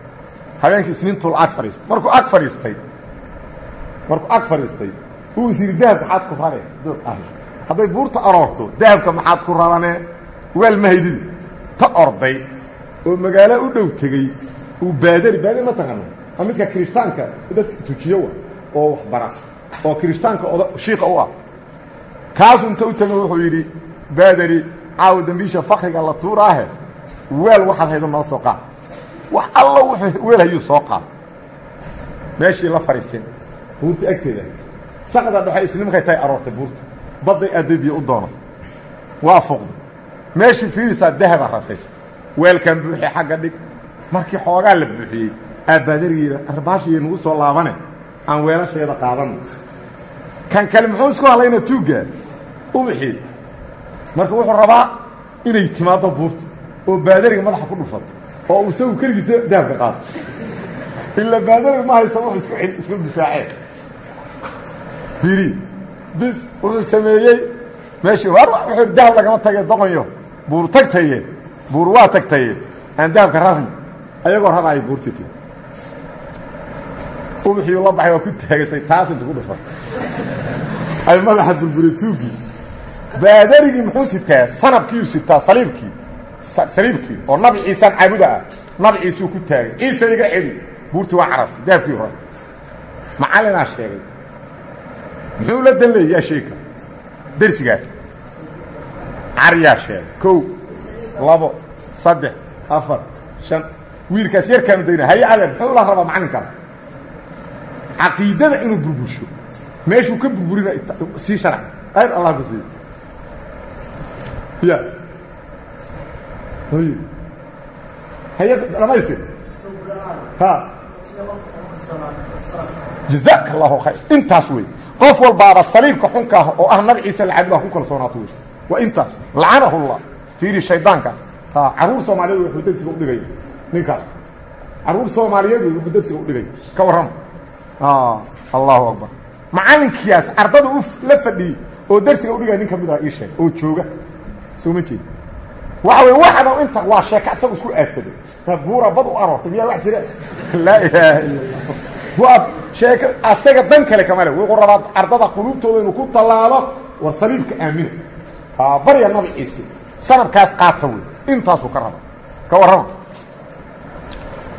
habeenkii isniintuu ag fadhiistay. Markuu ag fadhiistay markuu ag fadhiistay uu is yidhi dahabka ku raree dood ah. Hadday buurta aroorto dahabka maxaad ku raranee waal ma haydidi ta orday oo magaalo u dhow tegey uu baadari baadari ma taqaano. Waa midka kirishtaanka dadka tujiyo oo waxbara oo kirishtaanka shiika ah. Kaasuu inta u tegay wuxuu yidhi baadari caawa dambiisha fakriga la tuuraahe weel waxaad haydo noo soo qaad. Wax alla wuxuu weel hayuu soo qaad. Meeshii la fadhiisteen buurta agteeda. Saqda dhexe isnimarkay tahay aroortay buurta. Badday aadday biyo u doono. Waa foqda meeshii fiirisaa dahaba weelkan buuxi xagga dhig. Markii xoogaa la buuxiyey aabbaadarigiida arbaashiiya nagu soo laabane aan weelasheeda qaadanno kan kale muxuu isku hadlayna tuuggaa ubixii marka wuxuu rabaa inay timaaddo buurta oo baadariga madaxa ku dhufato oo uu isagu keligiis dahabka qaato. Ila baadariga ma haysta wuxuu isku isku difaaceen fiiri bis wuxuu sameeyey. Meeshii war wuxuu dahab lagama tage doqonyo. Buur tagtaye buur waa tagtaye aan dahabka rarno ayagoo raraayo buurtii ti ubixiiu la baxay waa ku taagasay taas inta ku dhufan ay madaxa burburi tuugii baadarigii muxuu sitaa sanabkiiu sitaa saliibkii saliibkii oo nabi ciisaan caabuda ah nabi ciisuu ku taagay ciise iga celi buurtii waa carartay dahabkii rartay macallinaa sheegay. Muxuu la dan leeyay yaa sheeka dersigaas caryaa sheegay. Kow labo saddex afar shan. Wiilkaas yarkaanu dayna haye adeer muxuu la rabaa macallinkaas caqiidada inuu burbursho meeshuu ka burburina sii sharc ayr allah ku siiy ya haye. Dhamaystir. Ha. Jazaaka allahu khayr. Intaas wey qof walbaaba saliibka xunka ah oo ah nabi ciise lacabdah ku kalsoonaato wey waa intaas. Lacanahu llah fiiri shaydaanka. Ha carruur soomaaliyeed wuxuu dersiga udhigay ninkaas. Carruur soomaaliyeed wuxuu dersiga udhigay ka warrama allahu akbar. Macalinkiyaas ardada la fadhiyey oo dersiga udhigaya nin ka mid ah oo jooga. Soo ma jeed. Waxa inta waa sheeka isaga isku aadsaday. Buura bad u aroortay wax jira? <laughs> Laa ilaaha illa waa sheeka asaga dan kale kama wuxuu rabaa ardada quluubtooda inuu ku tallaalo war saliibka aamina. Barya nabi ciise sanabkaas qaata wey intaasuu ka raba ka warrama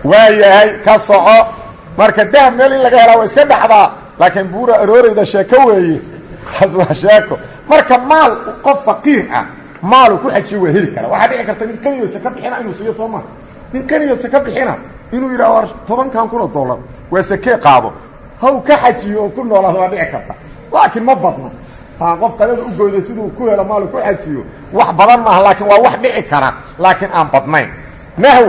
waa yahay ka soco. Marka dahab meel in laga helaa waa iska dhacdaa. Laakiin buura aroorayda sheeko weeye kaas waa sheeko. Marka maal qof faqiir ah maalu ku xajiyo waa heli kara. Waxaa dhici karta nin kaniyo saka bixina inuu siiyo soo maa nin kaniyo saka bixina inuu yidhaha war tobankan kuna dollar waa sakee qaado. Haw ka xajiyo oo ku noolaado waa karta. Laakiin ma badno qof qadada u goyda siduu ku helo maalu ku xajiyo. Wax badan maaha laakiin waa wax dhici kara. Laakiin aan badnayn. Nahw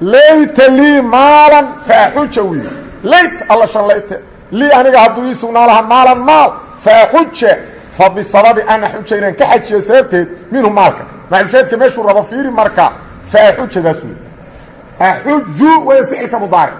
layta lii maalan faaxuja layt alla shallayte lii aniga hadduu ii maalan maal faaxuja. Fa bisababi ana xuja ka xajiyo sababteed minhu maalka. Maxlusheedka meeshuu rabo fiiri marka faaxujadaas wey axuju way ficilka mudaaric.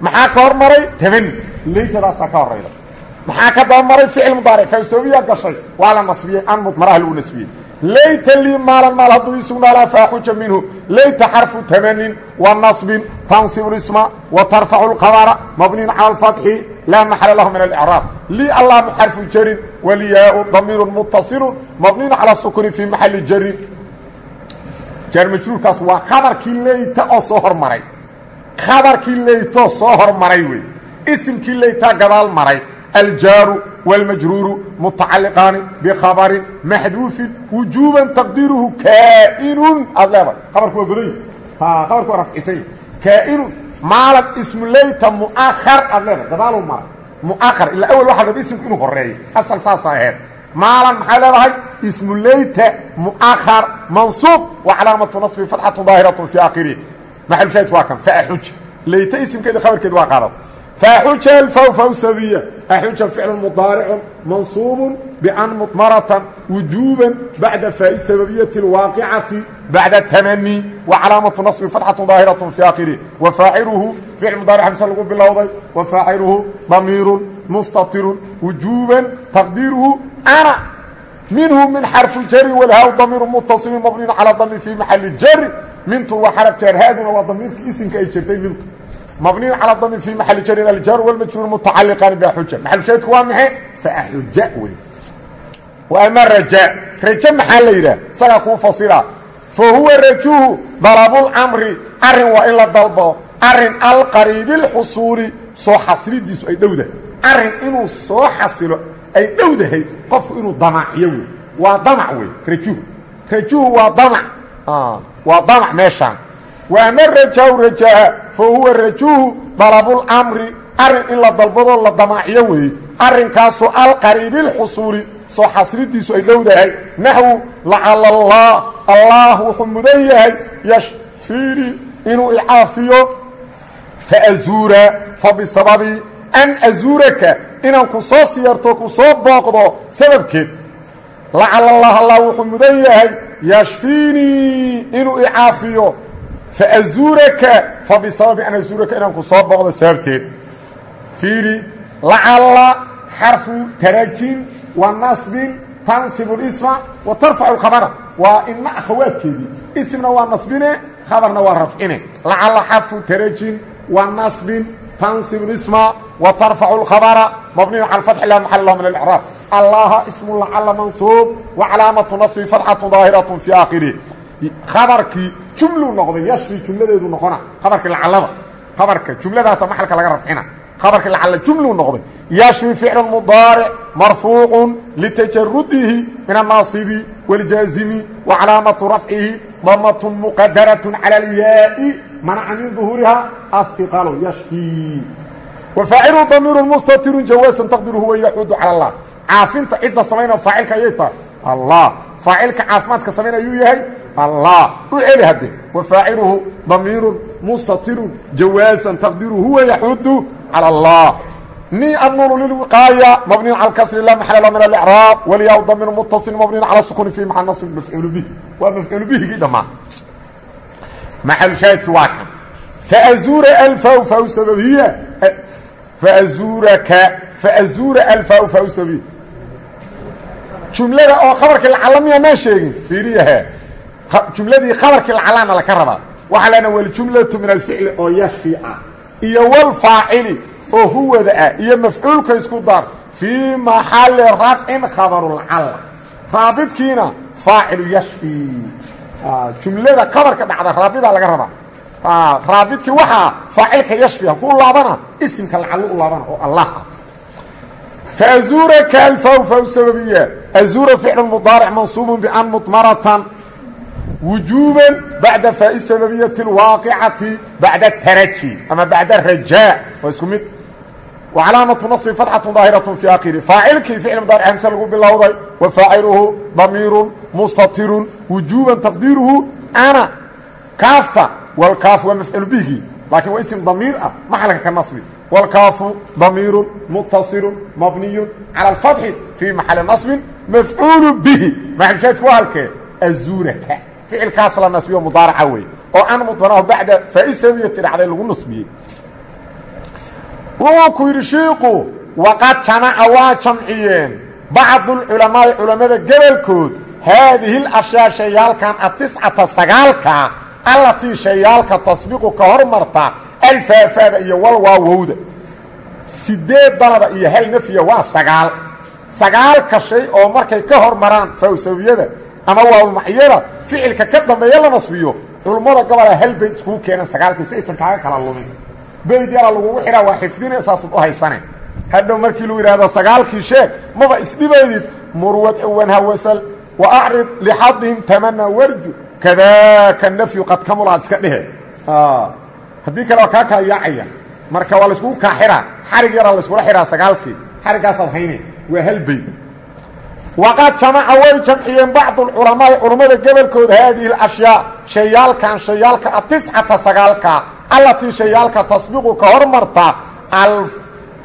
Maxaa ka hormaray tabani laytadaasaa ka horayda maxaa ka dabamaray ficil mudaaric fawsabiya gashay. Waa la nasbiyey an mudmaraha lagu nasbiyey. Layta lii maalan maal hadduu ii sugnaalaa faaxuja minhu. Layta xarfu tamanin wa nasbin tansibu lisma wa tarfacu lkhabara mabniin cala alfatxi laa maxala lahu min alicraab lii allaamu xarfu jarin waliyaau damiiru muttasilun mabniin cala sukuni fii maxali jarin jaarmajruurkaas waa khabarkii leyta oo soo hormaray. Khabarkii leytoo soo hormaray wey. Isimkii leytaa gadaal maray aljaaru wاlmajruuru mutacaliqaani bikhabarin maxduufin wujuuban taqdiiruhu kaainun aad leedahay kabarku waa goday kabarku waa rafcisay kaainun maalan ismuleyta muakhar aad leedahay gadaaluu mara muakhar ilaa awal waxaa raba ismku inuu horeeyo asal saasa aheed maalan maxay leedahay ismuleyta muakhar mansuub wa calaamatu nasbi fatxatun daahiratun fii aakhirihi maxalshaahid waa kan faaxuj leyta isimkeeda khabarkeed waa qaadad faaxuja alfawfawsabiya أxuja فicل مضاaرع maنصوب بأn مطمرة وuجوبا baعda فاء السببية الواaقعaة baعda التمني وcلاaمaة نصب فتحة ظاahiرة في akhره وفاaعلهu فiعل مضارع مse lagu bilowday وفاaعلهu ضميir مستطر وuجوبا تقديرهu أنا منه من xرف الjر والhاw ضمير متصل مبني على ضم في محل الjر mintu waa xرف jaar haaduna waa damiirka isimka ay jirtay mintu مبني على ضم في محل جر الجار والمجرور متعلقان بحجة محل شهدك waa maxay فأحجة wey وأما الرجاء رجاء maxaa la yidhah isagaa kuu fasira فهuوa رajuه ضلب الcمر arin waa in la dalbo arin alqariibi الxusuuli soo xasilidiisu ay dhowdahay arin inuu soo xasilo ay dhowdahay qofku inuu damaaciyo wey waa damac wey rajuh rajuhu waa damac waa damac meeshaan وأma الrajaa rajaa fahuwa rajuhu dalabulmri arrin in la dalbadoo la damaaciyo weeye. Arrinkaasoo alqariibi اlxusuuli soo xasridiisu ay dhowdahay naxwu lacala allah allah wuxuu mudan yahay yashfiini inuu icaafiyo faazuura fabisababi an azuuraka inaan ku soo siyarto ku soo booqdo sababkeed. Lacala allah allah wuxuu mudan yahay yashfiinii inuu icaafiyo faazuuraka fabisababi an azuuraka inaan ku soo booqdo sababteed fiiri lacalla xarfu tarajin wa nasbin tansibu lisma wa tarfacu lkhabara waa inna akhawaadkeedii isimna waa nasbine khabarna waa rafcine lacalla xarfu tarajin wa nasbin tansibu lisma wa tarfacu lkhabara mabniyu cala fatxi la maxal lahu min alicraab allaha ismu lacalla mansuub wa calaamatu nasbi fatxatu daahiratu fi aakhirih khabarkii jumlu noqday yashfi jumladeedu noqona khabarkii lacalada khabarka jumladaasa maxalka laga rafcina khabarkii lacalla jumluu noqday yashfi ficlu mudaaric marfuucun litajarudihi min annaasibi wاljaazimi wa calaamatu rafcihi damatun muqadaratun cala alyaai manaca min duhuuriha ahiqalo yashfi. Wafaacilu damiiru mustatirun jawaasan taqdiru huwa yacuudu cala allah. Caafinta cidda samayna faacilka ayay tahay. Allah faacilka caafimaadka samayn ayuu yahay allah u celi hadde wafaaciluhu damiirun mustatirun jawaasan taqdiru huwa yaxudu calى allah ni annuunu lilwiqaaya mabniin cala kasri la maxala la min alicraab walyaw damiir mutasil mabniin cala sukuni fi maxa nasb mafcuulu bih waa mafcuulu bihigii dhammaan maxalushaahidki waa kan faazuura alfaw faw sababiya faazuuraka faazuura alfaw faw sababiya jumlada oo khabarka lacalamiya maa sheegin fiiriyaha jumladii khabarkii lacalaana laka rabaa. Waxaa lana waljumlatu min alficli oo yashfiica iyo walfaacili oo huwada ah iyo mafcuulka isku dar. Fii maxalli rafcin khabarulcalla raabidkiina faacilu yashfi. Ah, jumlada khabarka dhacda raabidaa laga rabaa. Ah, raabidkii waxaa faacilka yashfiha ku laabana isimka lacallo laabana oo allah. Ah fa azuuraka alfaw faw sababiya. Azuura ficlu mudaaric wujuuban bacda faa'i sababiyati اlwaaqicati bacda taraji ama bacda rajaa waa isku mid wcalaamatu naصbi fatxatu daahiraة fi akhiri faacilkii ficl mudaaric hamse lagu bilowday wa faaciluhu damiiru mustatirun wujuuban taqdiiruhu ana kaafta wlkaaf waa mafcuul bihgii laakiin waa ism damiir ah maxalka ka naصbi wاlkaafu damiiru muttaصilu mabniyu calى اfatxi fii maxali naصbin mafcuulu bihi maxalshaadku waa halkee azuuraka ficilkaas la nasbiyo mudaaraca wey oo an mudanahu bacda faa'i sababiyati dhacday lagu nasbiyey. Wuxuu ku yidhi shiiku waqad jamaca waa jamciyeen bacdu lculamaai culammada gebolkood haadihi lashyaa shayaalkan atiscata sagaalka allatii shayaalka tasbiqu ka hormarta alfaafaada iyo walwaawowda sideed dalaba iyo hal nafya waa sagaal. Sagaalka shay oo markay ka hormaraan fawsawiyada ama waawmacyada ficilka ka dambeeya la nasbiyo. Culummada gobola hal bayd iskugu keenan sagaalkii si kaaga kala lumin. Bayd yala lagugu xidhaa waa xifdine saasad u haysane. Hadhow markii lagu yidhaahdo sagaalkii sheeg maba isdhibaydid. Murwadcu wanhawasal wa acrid lixadihim tamana warju. Kadaaka nafyu qad kamulaad iska dhehe haddii kale waa kaa kala yaacaya. Marka waa layskugu kaa xidhaa xarig yaraa layskula xidhaa sagaalkii. Xariggaasaad hayne. Waa hal waqad jamaca way jamciyeen bacdu lculamaai culummada gobolkooda haadihi alashyaa shayaalkan shayaalka atiscata sagaalka allatii shayaalka tasbiqu ka hormarta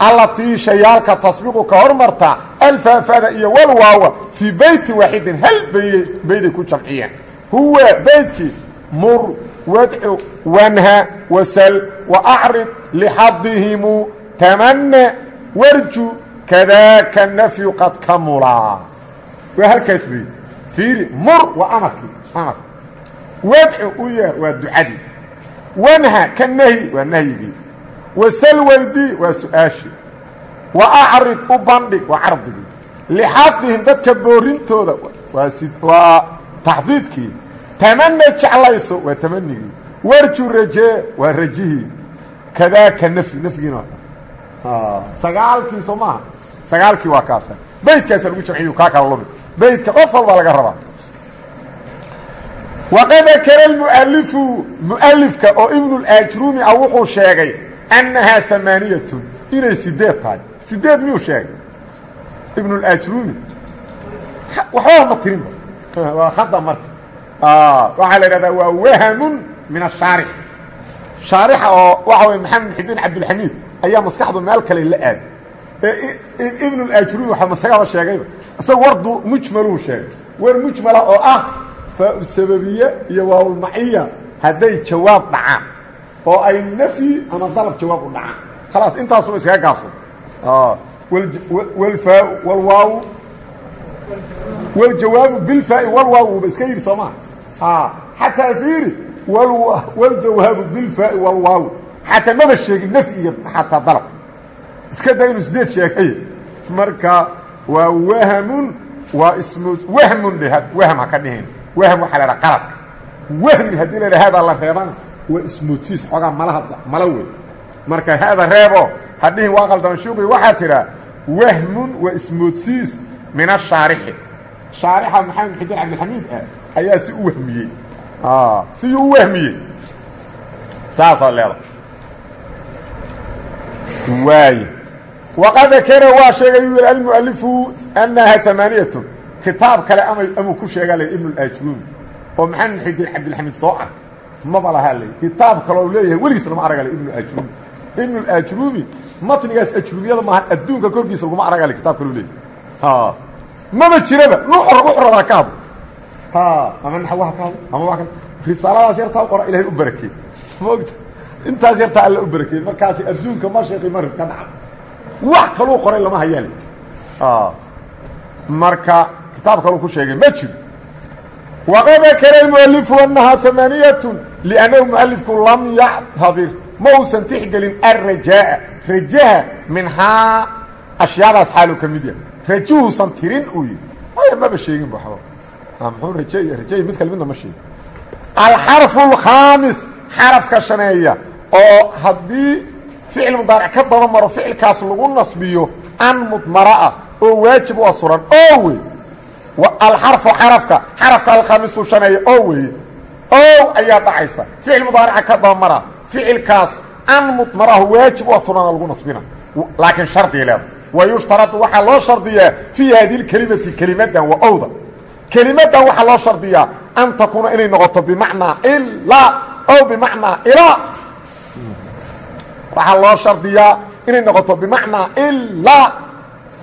allatii shayaalka tasbiqu ka hormarta alfaafada iyo walwaawa fii beyti waaxidin hal bay bayday ku jamciyeen huwa beydkii mur wadcu wanha wasal waacrid lixadihimu tamana warju kadaaka nafyu qad kamulaa waa halkaas wey fiiri mur waa amarkii amar wadcu u yeer waa ducadii wanha ka nahyi waa nahyigii wasal weydii waa su'aashii wa acrid u bandhig waa cardigii lixadihim dadka boorintooda waa taxdiidkii tamana jeclayso waa tamanigii warju rajee waa rajihii kadaaka nafyu nafyigiina sagaalkii soo maaha. Sagaalkii waa kaasa. Beydkaasa lagu jamciyu kaa kala lumi beydka qof walbaa laga rabaa. Waqad dakara mualifu mualifka oo ibnulajrumi ah wuxuu sheegay annahaa amaaniyatun inay sideed tahay. Sideed miyuu sheegay? Ibnulajrumi waxba ma tirinba <laughs> waa khada marka. Waxaa la idhahdaa waa wahamun min ashaarix shaarixa oo waxa way maxamed muxidiin cabdilxamiid ayaa maskaxdu meel kale la aaday. Ee ibnulajrumi waxa masagaba sheegayba isaga wardu mujmaluu sheegay war mujmala oo ah faa sababiye iyo waawlmaciya hadday jawaab dhacaan. Oo ay nafyi ama dalab jawaab u dhacaan. Khalaas intaasuba iskaga gaabsan wlfaa wlwaaw wاljawaabu bilfaai walwaaw uba iska yidhi soo maa xataa fiiri wاljawaabu bilfaai walwaaw xataa maba sheegin nafyi iyo xataa dalab. Iska da inuu sideed sheegay. Marka waa wahmun waa ismu wahmun dhe wahm ha ka dhihin. Wahm waxaa la dhaha qaladka wahmi haddii la dhaha haadaa la reebana waa ismoodsiis xoogaa malaha malo wey marka haada reebo ha dhihin waa qaldaman shuuqi waxaa tidhaa wahmun waa ismoodsiis min ashaarixi shaarixa maxamed muxidiin cabdilxamiid ah ayaa si u wahmiyey. Siyuu u wahmiyey. Saasaad leeda waay waqad dakara waa sheegay yuu yihi almualifu annaha amaaniyatun kitaab kale ama amuu ku sheegaa la ibn اlajrumi oo maxamed muxidiin cabdilxamiid soo arkay maba lahaa lay kitaab kaloo leeyahay weligiis lama aragale ibn ajrumi ibn اlajrumi matnigaas ajrumiyada maaha adduunka korkiisa laguma aragale kitab kaloo leeyahy maba jiraba uxradaa ka hadlo ama naxwaha ka hadlo ama waa risaaladaas yartaa qora ilahay u barakeey maogta intaas yartaa alla u barakeey markaasi adduunka mashriqi marib ka dhaca wax kaluu qoray lama hayaale marka kitaab kaluu ku sheegay ma jiro. Waqad dakara اmualifu annahaa amaaniyatun liannahu mualifku lam yactabir ma uusan tixgelin alrajaa'a rajaha minhaa ashyaadaas xaaluu ka mid yahay. Rajuhuusan tirin uu yidhi. Maya maba sheegin ba waxba muxuu rajey rajey mid kale midna ma sheegin. Alxarfu اlkhaamis xarafka shaneeya oo haddii ficil mudaaric ka daba maro ficilkaas lagu nasbiyo an mudmara ah oo waajib u asuran oo wey alxarfu xarafka xarafka alkhamisu shaneeya oo weeye. Ow ayaa dhacaysa. Ficil mudaarica ka dabamara ficilkaas an mudmarahu waajib u asturana lagu nasbina. Laakiin shardiga leeda wa waxaa loo shardiyaa fii hadi lkelimati kelimadan wa owda kelimadan waxaa loo shardiyaa an takuuna inay noqoto bimacnaa ilaa ow bimacnaa ilaa waxaa loo shardiyaa inay noqoto bimacnaa ilaa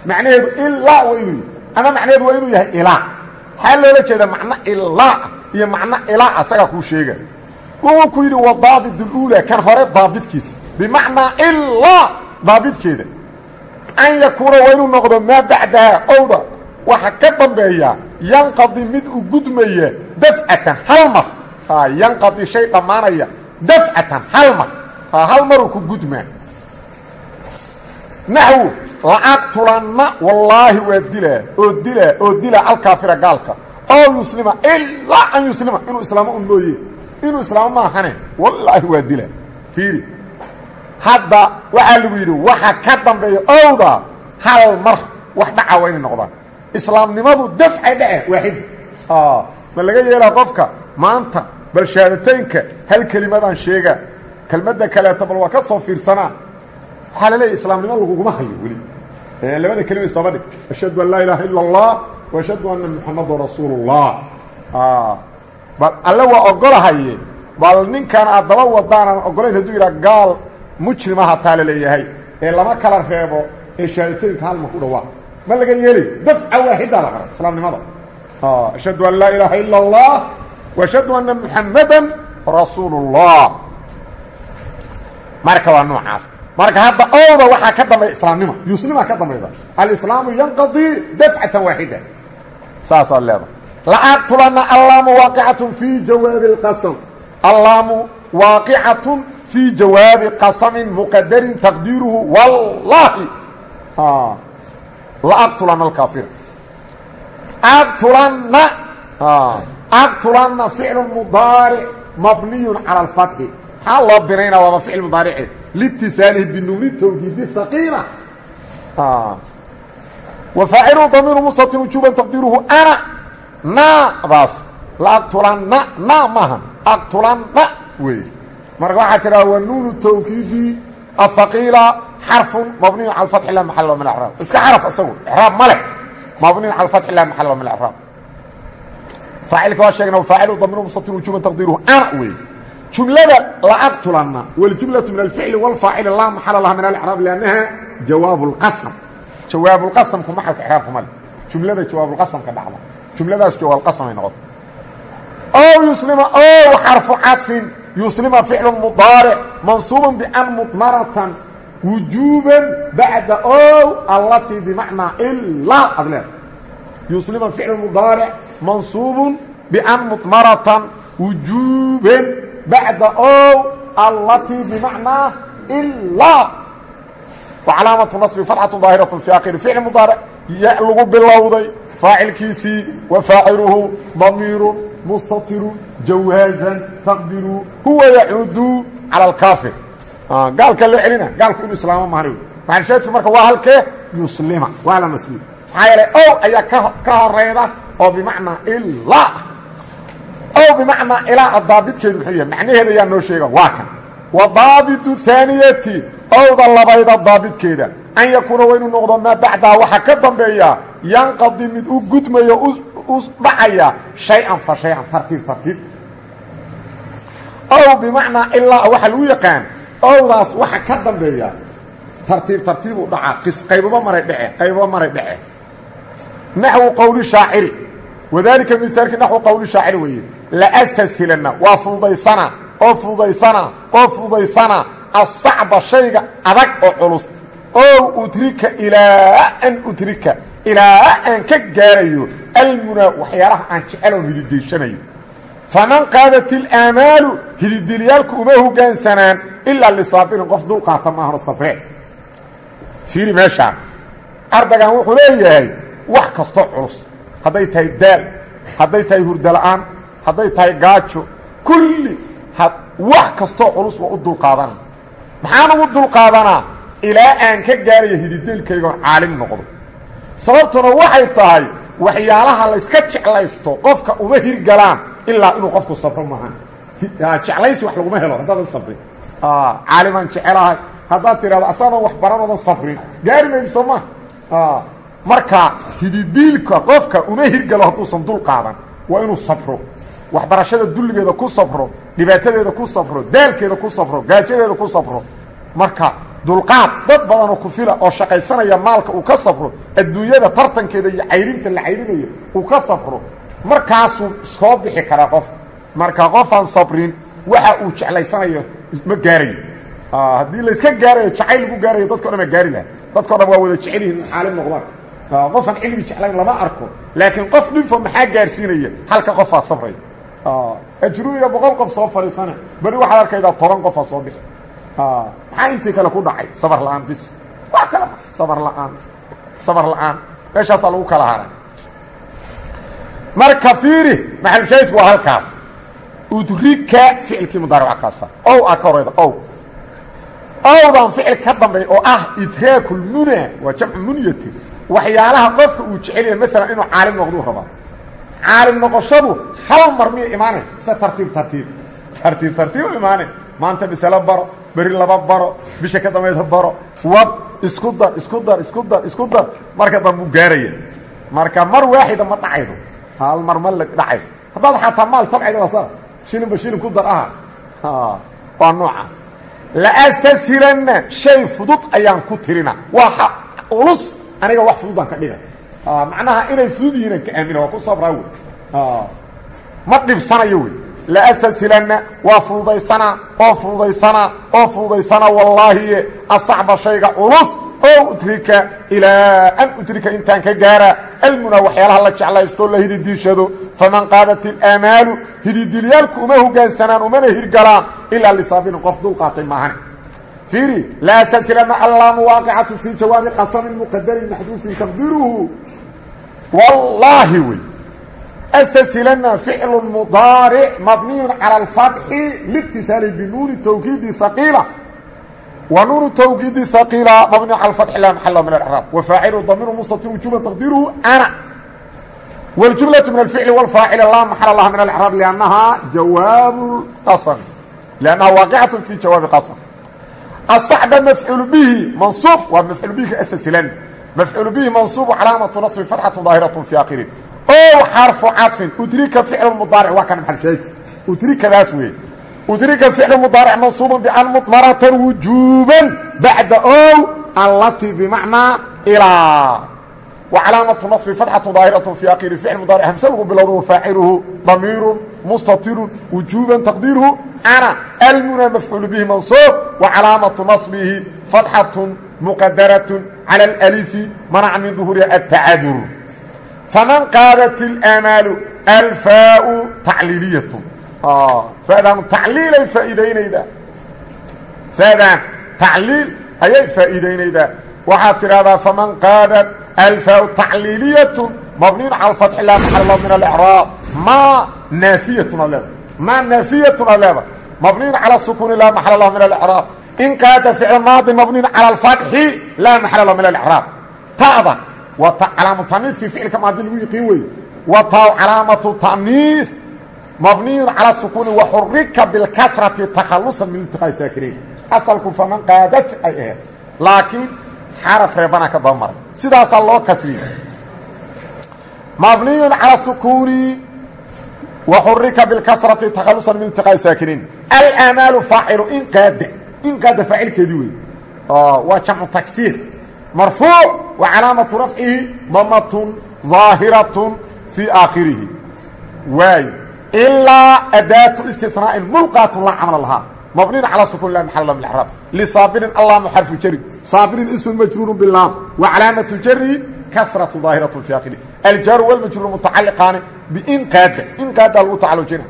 macnaheedu ilaa waa inuu ama macnaheedu waa inuu yahay ilaa. Waxaa loola jeeda macno ilaa iyo macno ilaa asagaa kuu sheega wuxuu ku yidhi wa daabit اluula kan hore daabitkiisa bimacnaa ilaa daabitkeeda an yakuuna waa inuu noqdo maa bacdaha owda waxa ka dambeeya yanqadi mid u gudmaya dafcatan hal mar. Yanqadi shay dhammaanaya dafcatan hal mar hal maruu ku gudmaa naxwu lacaqtulanna wallaahi waa dilaa oo dilaa oo dilaa alkaafira gaalka. Oo yuslima ilaa an yuslima inuu islaamo un mooye. Inuu islaamo maahane wallaahi waa dilaa fiiri. Hadda waxaa lagu yidhi waxa ka dambeeya owda hal mar wax dhaca waa inay noqdaan. Islaamnimadu dafcay dhace waaxid. Ma laga yeelaa qofka maanta bal shahaadateynka hal kelimadaan sheegaa kelmadda kaleeto bal waa ka soo fiirsanaa. Waxaa laleeyahy islaamnimo laguguma hayo weli. Labada kelima isaba dhig. Ashhadu an laa ilaaha ila allah waashhadu anna muxamadun rasuulullah. Ah, bal alle waa bal ninkan aad daba wadaanan ogolayn hadduu yidhaha gaal mujrima hataa la leeyahay. Ee lama kala reebo ee shahaadatoyinka halma ku dhawaa ma laga yeelay? Dafca waaxidaa la qara islaamnimada. Ah, ashhadu an laa ilaaha ila allah waashhadu anna muxamadan rasuulu marka waa noocaas. Marka hadda owda waxaa ka dambeeya islaamnima yuslima ka dambayda alislaamu yanqadii dafcatan waaxida. Saasaad leedahay. Laaqtulana allaamu waaqicatun fii jawaabi اlqasam allaamu waaqicatun fii jawaabi qasamin muqadarin taqdiiruhu wallaahi. Laaqtulana alkaafir aqtulana aqtulana ficlu mudaaric mabniyu cala alfatxi maxaa loo binaynaa waaba ficil mudaarice liitisaalihi binuuni tawkiidi haqiila wa faacilu damiiru mustatir wujuuban taqdiiruhu ana. Naadaas laaqtulanna na maaha. Aqtulanna wey marka waxaa tiraa wa nuunu tawkiidi ahaqiila xarfun mabniyu cala alfatxi la maxalo min acraab iska xaraf isagu icraab ma leh. Mabniyu cala alfatxi la maxalo min acraab faacilka waa sheegna faacilu damiiru mustatir wujuuban taqdiiruhu ana wey jumlada laaqtulana wاljumlaة min alficli wاlfaacili laa maxala laha min alcraab lannaha jawaab اlqasm jawaab اlqasamku maxalka icraabkuma le jumlada jawaabulqasamka dhacda jumladaas jawaabulqasam ay noqoto ow yuslima ow xarfu cadfin yuslima ficlu mudaaric mansuuba ban mudmaratan wujuuban bacda ow allatii bimacnaa ilaa ad leeda yuslima ficlu mudaaric mansuubu ban mudmaratan wujuuban bacda ow allatii bimacnaa ilaa wa calaamatu nasbi fatxatu daahiratu fi akhiri ficli mudaaric ya lagu bilowday faacilkiisii wa faaciluhu damiiru mustatiru jawaazan taqdiru huwa yacuudu cala alkaafir. Gaalka loo celina gaalku inu islaamo mahani maxalshaadku marka waa halkee? Yuslima waa la masluul maxaa yeelay ow ayaa ka horeyda oo bimacnaa ilaa ow bimacnaa ilaa daabidkeedu muxuu yahay. Macnaheeda ayaa noo sheega waa kan. Wa daabitu haaniyati owda labayda daabidkeeda an yakuuna waa inuu noqdo maa bacdaha waxaa ka dambeeya yanqadi mid u gudmayo u dhacaya shay-an fa shay-an tartiib tartiib. Ow bimacnaa ilaa waxaa lagu yaqaan owdaas waxa ka dambeeya tartiib tartiib u dhaca. Qaybaba maray dhece qaybaba maray dhece naxwu qowli shaaciri wadaalika mihaalkii naxwu qowli shaaciri weeye. Laastashilana waa fududaysana oo fududaysana oo fududaysana asacba shayga adag oo culus. Ow utrika ilaa an utrika ilaa aan ka gaarayo almunaa waxyaalaha aan jeceloon hididaysanayo faman qaadat ilaamaalu hididilyaalku uma hogaansanaan ilaa lisaabirin qof dulqaata maahano safree fiiri meeshaan ardaygan wuxuu leeyahay wax kastoo culus hadday tahay daal hadday tahay hurdala-aan hadday tahay gaajo kulli wax kastoo culus waa u dulqaadana maxaan ugu dulqaadanaa ilaa aan ka gaarayo hidideelkaygoon caalim noqdo. Sababtuna waxay tahay waxyaalaha layska jeclaysto qofka uma hirgalaan ilaa inuu qofku sabro maahan jeclaysi wax laguma helo haddaadan sabrin. Caalimaan jecelahay haddaad tidhahdo asagoodan wax baranoodan sabrin. Gaari maydo soo maa marka hididiilka qofka uma hirgalo hadduusan dul qaadan waa inuu sabro. Waxbarashada dulligeeda ku sabro dhibaatadeeda ku sabro daalkeeda ku sabro gaajadeeda ku sabro. Marka dulqaad dad badanoo ku fila oo shaqaysanaya maalka uu ka safro adduunyada tartankeeda iyo cayrinta la cayrinayo uu ka safro markaasuu soo bixi karaa qof. Marka qofaan sabrin waxa uu jeclaysanayo ma gaarayo haddii layska gaarayo jacayl lagu gaarayo dadko dhan baa gaari laha dadko dhan waa wada jecel caalim noqdaan qofaan cilmi jeclayn lama arko laakiin qof dhinfo maxaa gaarsiinaya? Halka qofaa sabraya ajrubiga boqol qof soo fadhiisana beri waxaad arkaydaa toban qofaa soo bixi. Maxaa intii kale ku dhacay? Sabar la'aan bis wax kale sabar la'aan. Sabar la'aan. Meeshaasaa lagu kala haray marka fiiri maxalushaahidku waa halkaas. Udrika ficilkii mudaaric kaasa ow a ka horayda ow. Owdan ficil ka dambeey oo ah idraakulmuna waa jamcu munyati waxyaalaha qofka uu jecelyahay maalan inuu caalim noqduu rabaa caalim noqoshadu hal mar miya imaanay mise tartiib tartiib. Tartiib tartiib imaanay maanta masalo baro beri laba baro bisha ka dambaysa baro. Wad isku dar isku dar isku dar isku dar. Marka dambuu gaaraya. Marka mar waaxida ma dhacaydo. Hal mar ma la dhacayso. Haddaad xataa maal tabcayda waa saa shilinba shilin ku dar aha. Waa nooca. Laastashilana shay fudud ayaan ku tirina. Waa ulus aniga wax fududaan ka dhiga macnaha inay fudud yihiin aan ka aamina waa ku sabraa wey ma dhibsanayo wey laastashilana waa fududaysanaa oo fududaysanaa oo fududaysanaa wallaahiye asacba shayga culus oo udrika ilaa an udrika intaan ka gaara. Almunaa waxyaalaha la jeclaysto la hididiishado faman qaadat ilaamaalu hididilyaalku uma hogaansanaan umana hirgalaan ilaa lisaabirin qof dul qaatay maahane fiiri laastashilana allaamu waaqicatu fii jawaabi qasamin muqadarin maxduufin taqdiruhu wallaahi wey استسلنا فعل مضارع مبني على الفتح لاتصال بنون توكيد ثقيلة ونون توكيد ثقيلة مبني على الفتح لا محل من الإعراب وفاعل ضمير مستتر وجوبا تقديره أنا والجملة من الفعل والفاعل لا محل لها من الإعراب لأنها جواب القسم لأنها واقعة في asaxba mafcuul bihi mansuub waa mafcuul bihi ka asalsilan mafcuul bihi mansuubu calaamatu nasbi farxatu daahiratun fii aakhirin ow xarfu cadfin udrika ficlu mudaaric waa kan maxalsheegi udrikadaas weeye udrika ficlu mudaaric mansuubun bican mudmaratan wujuuban bacda ow allati bimacnaa ilaa wa calaamatu nasbi fatxatu daahiratun fii akhiri ficl mudaaric hamse lagu bilowdo wafaaciluhu damiirun mustatirun wujuuban taqdiiruhu ana almuna mafcuul bihi mansuub wa calaamatu nasbihi fatxatun muqadaratun cala alalifi manaca min duhuriha atacaduru faman qaadat ilamaalu alfaau tacliiliyatun fa'daanu tacliilay faa'iidaynaydaa fa'daan tacliil ayay faa'iidaynaydaa waxaad tidhahdaa faman qaadat alfaau tacliiliyatun mabniyun cala alfatxi laa maxalla min alcraab maa naafiyatun aleeda ma naafiyatun ay leeda mabniyun cala sukuuni laa maxala lahu min alcraab inkaada ficl maadi mabniyun cala alfatxi laa maxala lahu min alcraab ta'da. Waa ta calaamatu taniifkii ficilka maadi lagu yiqiin weeye. Wa taa calaamatu ta'niif mabniyun cala asukuuni wa xurika bilkasrati takhalusan min iltiqaa saakiriin asalku faman qaadat ay ahayd. Laakiin xaraf reebanaa ka daba maray sidaasaa loo kasriyey mabniyun cala sukuuni waxurika bilkasrati takhalusan min iltiqaa saakiriin alamaalu faacilu in qaada in qaada faacilkeedii wey waa jamcu tagsiir مرفوع وعلاaمة رفعه ضمة ظاaهرة في آkخiرihi واaي إلاa أdاة استثناء ملقاة لا cمل لها مبني على سكون لا محل من الإحراب لصابر اللام حرف جر صابر اسم مجرور باللام وعلاaمة جره كسرة ظاaهرة في آkخiره الجار والمجرور متعلقان بإن قاad إن قاad lgu تعaلجina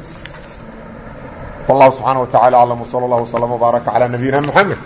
والله سبحانه وتعالى أعلم وصلى الله وسلم وبارك على نبينا محمد